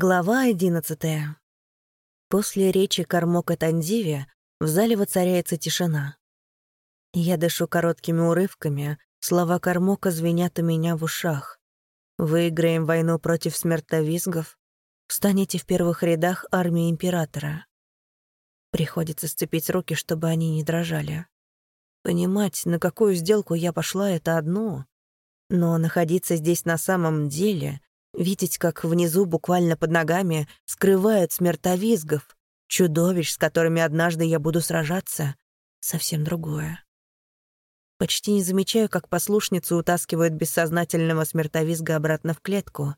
Глава одиннадцатая. После речи Кармока Тандиви в зале воцаряется тишина. Я дышу короткими урывками, слова Кармока звенят у меня в ушах. Выиграем войну против смертовизгов, встанете в первых рядах армии Императора. Приходится сцепить руки, чтобы они не дрожали. Понимать, на какую сделку я пошла, — это одно. Но находиться здесь на самом деле — Видеть, как внизу, буквально под ногами, скрывают смертовизгов, чудовищ, с которыми однажды я буду сражаться, совсем другое. Почти не замечаю, как послушницу утаскивают бессознательного смертовизга обратно в клетку,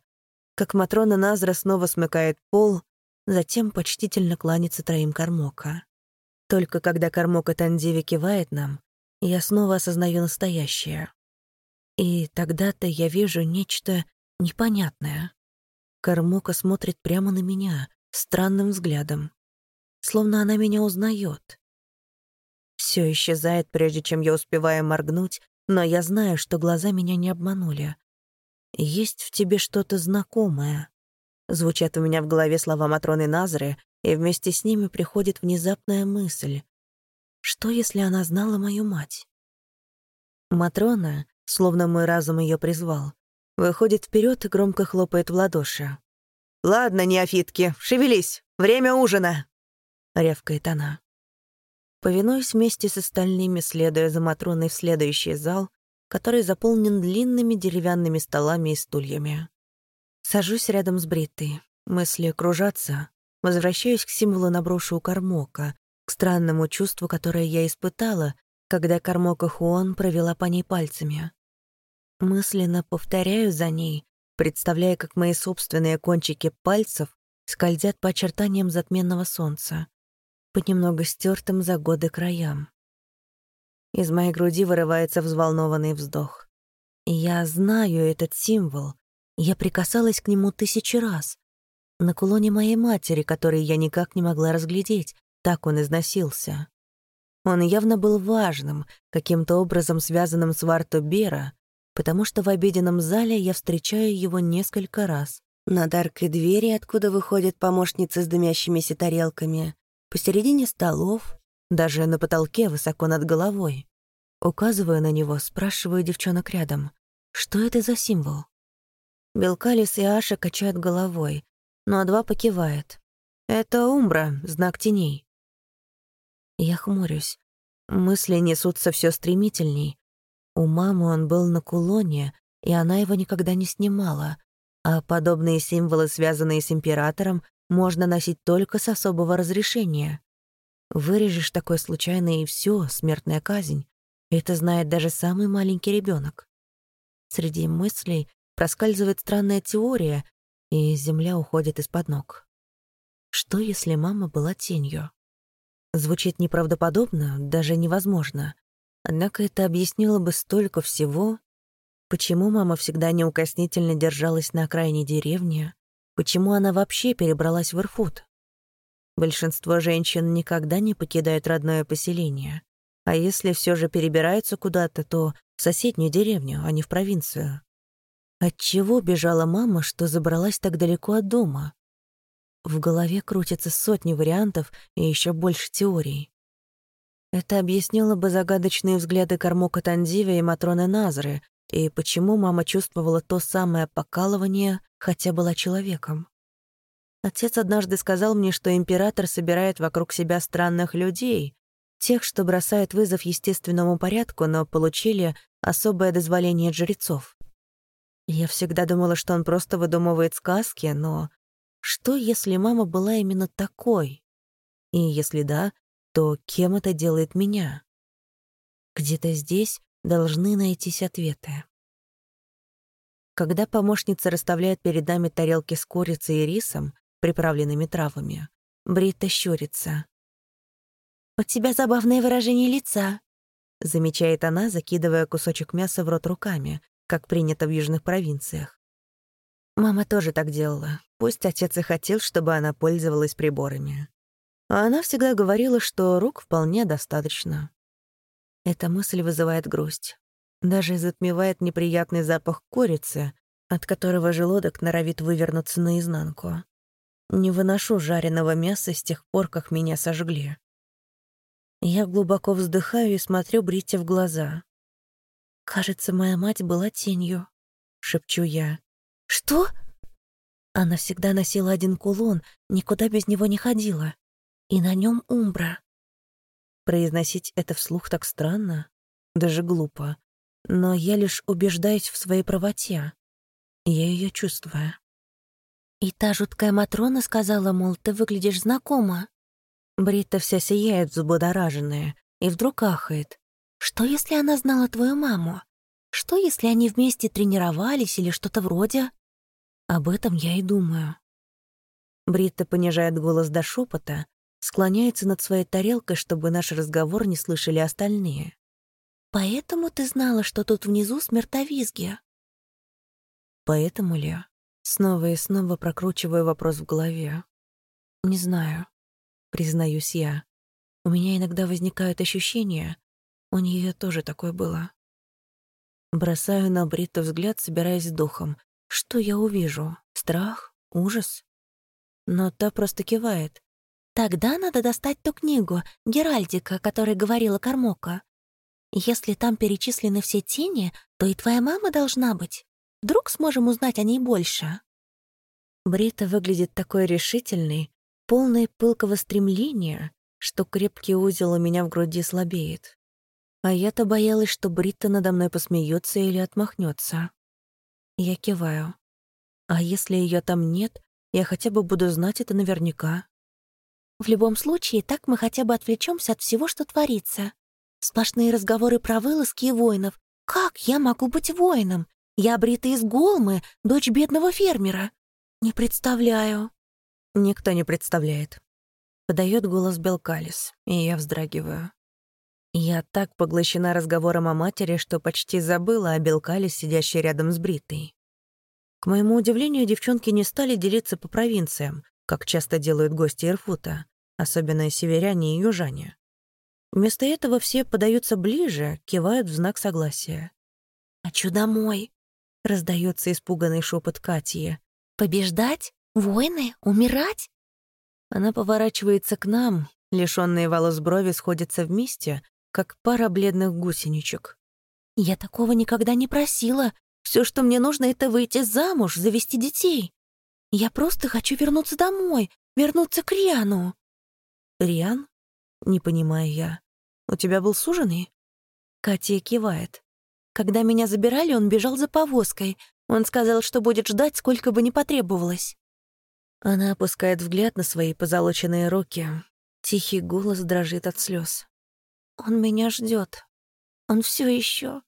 как Матрона Назра снова смыкает пол, затем почтительно кланится троим кормока. Только когда кормока Тандиви кивает нам, я снова осознаю настоящее. И тогда-то я вижу нечто непонятное. Кармока смотрит прямо на меня, странным взглядом. Словно она меня узнает. Все исчезает, прежде чем я успеваю моргнуть, но я знаю, что глаза меня не обманули. «Есть в тебе что-то знакомое». Звучат у меня в голове слова Матроны Назры, и вместе с ними приходит внезапная мысль. Что, если она знала мою мать? Матрона, словно мой разум ее призвал, выходит вперед и громко хлопает в ладоши. «Ладно, неофитки, шевелись, время ужина!» — рявкает она. Повинуюсь вместе с остальными, следуя за Матроной в следующий зал, который заполнен длинными деревянными столами и стульями. Сажусь рядом с Бриттой. Мысли кружатся. Возвращаюсь к символу наброшу у Кармока, к странному чувству, которое я испытала, когда Кармока Хуон провела по ней пальцами. Мысленно повторяю за ней, представляя, как мои собственные кончики пальцев скользят по очертаниям затменного солнца, понемногу стертым за годы краям. Из моей груди вырывается взволнованный вздох. Я знаю этот символ. Я прикасалась к нему тысячи раз. На кулоне моей матери, который я никак не могла разглядеть, так он износился. Он явно был важным, каким-то образом связанным с Варто Бера, потому что в обеденном зале я встречаю его несколько раз. Над аркой двери, откуда выходят помощницы с дымящимися тарелками, посередине столов, даже на потолке высоко над головой. Указываю на него, спрашиваю девчонок рядом, что это за символ? Белкалис и Аша качают головой, но два покивает. Это Умбра, знак теней. Я хмурюсь. Мысли несутся все стремительней, у мамы он был на кулоне, и она его никогда не снимала, а подобные символы, связанные с императором, можно носить только с особого разрешения. Вырежешь такое случайно, и все, смертная казнь. Это знает даже самый маленький ребенок. Среди мыслей проскальзывает странная теория, и земля уходит из-под ног. Что, если мама была тенью? Звучит неправдоподобно, даже невозможно. Однако это объяснило бы столько всего. Почему мама всегда неукоснительно держалась на окраине деревни? Почему она вообще перебралась в Ирфут? Большинство женщин никогда не покидают родное поселение. А если все же перебираются куда-то, то в соседнюю деревню, а не в провинцию. Отчего бежала мама, что забралась так далеко от дома? В голове крутятся сотни вариантов и еще больше теорий. Это объяснило бы загадочные взгляды Кормока Тандивия и Матроны Назры, и почему мама чувствовала то самое покалывание, хотя была человеком. Отец однажды сказал мне, что император собирает вокруг себя странных людей, тех, что бросают вызов естественному порядку, но получили особое дозволение жрецов. Я всегда думала, что он просто выдумывает сказки, но что, если мама была именно такой? И если да, то кем это делает меня? Где-то здесь должны найтись ответы. Когда помощница расставляет перед нами тарелки с курицей и рисом, приправленными травами, Брита щурится. «У тебя забавное выражение лица», — замечает она, закидывая кусочек мяса в рот руками, как принято в южных провинциях. Мама тоже так делала. Пусть отец и хотел, чтобы она пользовалась приборами. А она всегда говорила, что рук вполне достаточно. Эта мысль вызывает грусть. Даже затмевает неприятный запах курицы, от которого желудок норовит вывернуться наизнанку. Не выношу жареного мяса с тех пор, как меня сожгли. Я глубоко вздыхаю и смотрю Бритте в глаза. «Кажется, моя мать была тенью», — шепчу я. «Что?» Она всегда носила один кулон, никуда без него не ходила. И на нем умбра. Произносить это вслух так странно, даже глупо. Но я лишь убеждаюсь в своей правоте. Я ее чувствую. И та жуткая Матрона сказала, мол, ты выглядишь знакомо. Бритта вся сияет взбудораженная и вдруг ахает. Что, если она знала твою маму? Что, если они вместе тренировались или что-то вроде? Об этом я и думаю. Бритта понижает голос до шепота, склоняется над своей тарелкой, чтобы наш разговор не слышали остальные. «Поэтому ты знала, что тут внизу смертовизги?» «Поэтому ли?» Снова и снова прокручиваю вопрос в голове. «Не знаю», — признаюсь я. «У меня иногда возникают ощущения. У нее тоже такое было». Бросаю на Бритту взгляд, собираясь с духом. Что я увижу? Страх? Ужас? Но та просто кивает. «Тогда надо достать ту книгу, Геральдика, о которой говорила Кармока. Если там перечислены все тени, то и твоя мама должна быть. Вдруг сможем узнать о ней больше?» Брита выглядит такой решительной, полной пылкого стремления, что крепкий узел у меня в груди слабеет. А я-то боялась, что Брита надо мной посмеется или отмахнется. Я киваю. А если ее там нет, я хотя бы буду знать это наверняка. В любом случае, так мы хотя бы отвлечемся от всего, что творится. Сплошные разговоры про вылазки и воинов. Как я могу быть воином? Я Брита из Голмы, дочь бедного фермера. Не представляю. Никто не представляет. Подает голос Белкалис, и я вздрагиваю. Я так поглощена разговором о матери, что почти забыла о Белкале, сидящей рядом с Бритой. К моему удивлению, девчонки не стали делиться по провинциям, как часто делают гости Ирфута, особенно северяне и южане. Вместо этого все подаются ближе, кивают в знак согласия. «Хочу домой», — раздается испуганный шепот Катии. «Побеждать? Войны? Умирать?» Она поворачивается к нам, лишённые волос брови сходятся вместе, как пара бледных гусеничек. «Я такого никогда не просила. Все, что мне нужно, это выйти замуж, завести детей. Я просто хочу вернуться домой, вернуться к Риану». «Риан?» — не понимаю я. «У тебя был суженый?» Катя кивает. Когда меня забирали, он бежал за повозкой. Он сказал, что будет ждать, сколько бы ни потребовалось. Она опускает взгляд на свои позолоченные руки. Тихий голос дрожит от слез. Он меня ждет. Он все еще.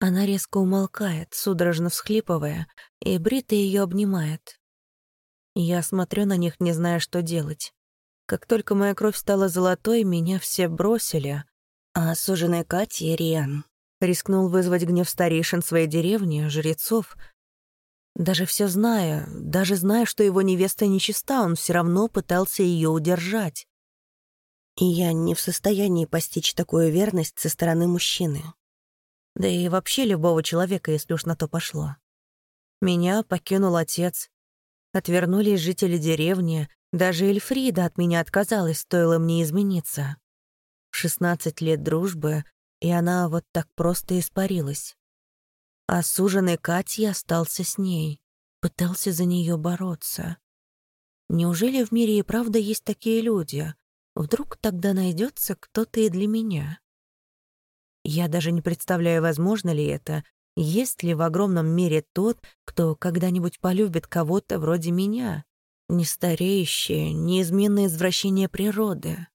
Она резко умолкает, судорожно всхлипывая, и Брита ее обнимает. Я смотрю на них, не зная, что делать. Как только моя кровь стала золотой, меня все бросили, а суженая Катя Риан рискнул вызвать гнев старейшин своей деревни, жрецов. Даже все зная, даже зная, что его невеста нечиста, он все равно пытался ее удержать. И я не в состоянии постичь такую верность со стороны мужчины. Да и вообще любого человека, если уж на то пошло. Меня покинул отец. Отвернулись жители деревни. Даже Эльфрида от меня отказалась, стоило мне измениться. Шестнадцать лет дружбы, и она вот так просто испарилась. А суженый Катя остался с ней, пытался за нее бороться. Неужели в мире и правда есть такие люди, Вдруг тогда найдется кто-то и для меня. Я даже не представляю, возможно ли это, есть ли в огромном мире тот, кто когда-нибудь полюбит кого-то вроде меня, не стареющее, неизменное извращение природы.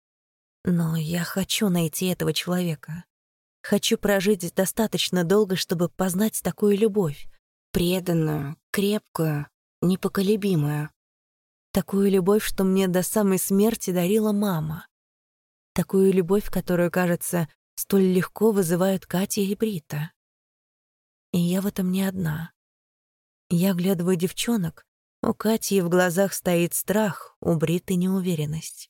Но я хочу найти этого человека. Хочу прожить достаточно долго, чтобы познать такую любовь, преданную, крепкую, непоколебимую. Такую любовь, что мне до самой смерти дарила мама. Такую любовь, которую, кажется, столь легко вызывают Катя и Брита. И я в этом не одна. Я глядываю девчонок. У Кати в глазах стоит страх, у Бриты неуверенность.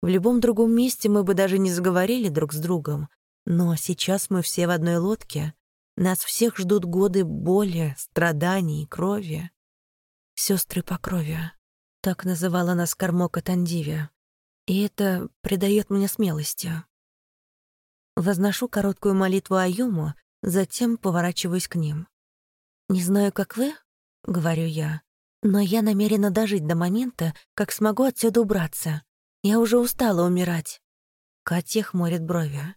В любом другом месте мы бы даже не заговорили друг с другом, но сейчас мы все в одной лодке. Нас всех ждут годы боли, страданий, крови. Сестры по крови. Так называла нас Кармока Тандивия. И это придает мне смелости. Возношу короткую молитву Аюму, затем поворачиваюсь к ним. «Не знаю, как вы», — говорю я, «но я намерена дожить до момента, как смогу отсюда убраться. Я уже устала умирать». Катя хмурит брови.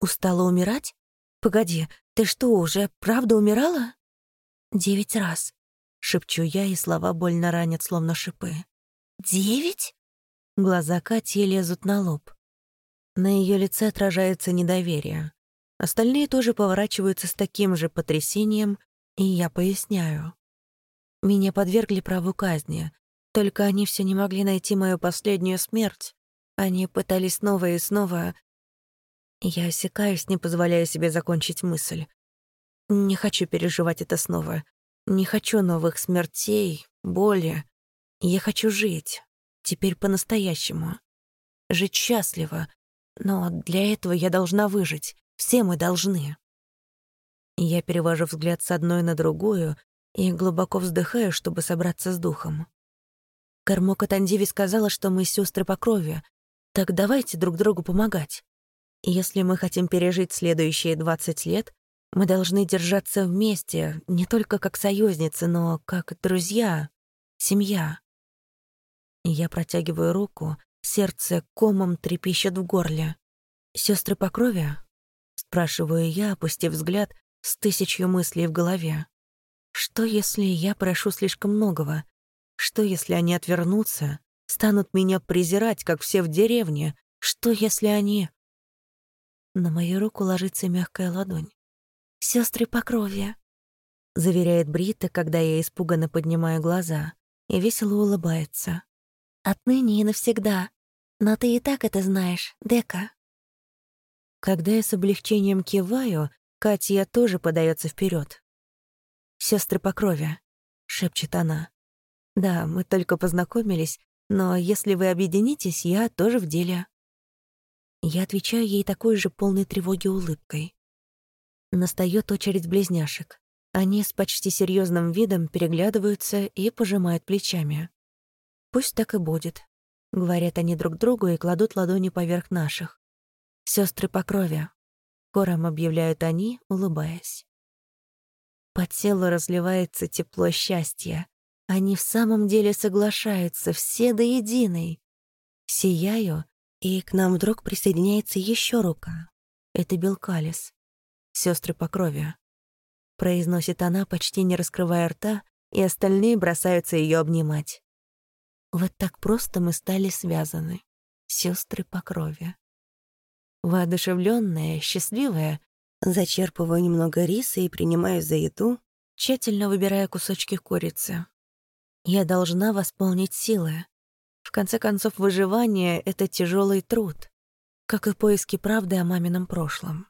«Устала умирать? Погоди, ты что, уже правда умирала?» «Девять раз», — шепчу я, и слова больно ранят, словно шипы. «Девять?» Глаза Кати лезут на лоб. На ее лице отражается недоверие. Остальные тоже поворачиваются с таким же потрясением, и я поясняю. Меня подвергли праву казни, только они все не могли найти мою последнюю смерть. Они пытались снова и снова... Я осекаюсь, не позволяя себе закончить мысль. Не хочу переживать это снова. Не хочу новых смертей, боли. Я хочу жить. Теперь по-настоящему. Жить счастливо, но для этого я должна выжить. Все мы должны. Я перевожу взгляд с одной на другую и глубоко вздыхаю, чтобы собраться с духом. Кармока Тандиви сказала, что мы сестры по крови. Так давайте друг другу помогать. Если мы хотим пережить следующие 20 лет, мы должны держаться вместе, не только как союзницы, но как друзья, семья. Я протягиваю руку, Сердце комом трепещет в горле. Сестры по крови?» — спрашиваю я, опустив взгляд с тысячью мыслей в голове. «Что, если я прошу слишком многого? Что, если они отвернутся, станут меня презирать, как все в деревне? Что, если они...» На мою руку ложится мягкая ладонь. Сестры по крови», — заверяет Брита, когда я испуганно поднимаю глаза, и весело улыбается. «Отныне и навсегда. Но ты и так это знаешь, Дека». Когда я с облегчением киваю, Катя тоже подается вперед. Сестры по крови», — шепчет она. «Да, мы только познакомились, но если вы объединитесь, я тоже в деле». Я отвечаю ей такой же полной тревоги улыбкой. Настает очередь близняшек. Они с почти серьезным видом переглядываются и пожимают плечами. Пусть так и будет. Говорят они друг другу и кладут ладони поверх наших. Сестры по крови. Кором объявляют они, улыбаясь. По телу разливается тепло счастья. Они в самом деле соглашаются, все до единой. Сияю, и к нам вдруг присоединяется еще рука. Это Белкалис. Сестры по крови. Произносит она, почти не раскрывая рта, и остальные бросаются ее обнимать. Вот так просто мы стали связаны, сестры по крови. Воодушевленная, счастливая, зачерпываю немного риса и принимаю за еду, тщательно выбирая кусочки курицы. Я должна восполнить силы. В конце концов, выживание — это тяжелый труд, как и поиски правды о мамином прошлом.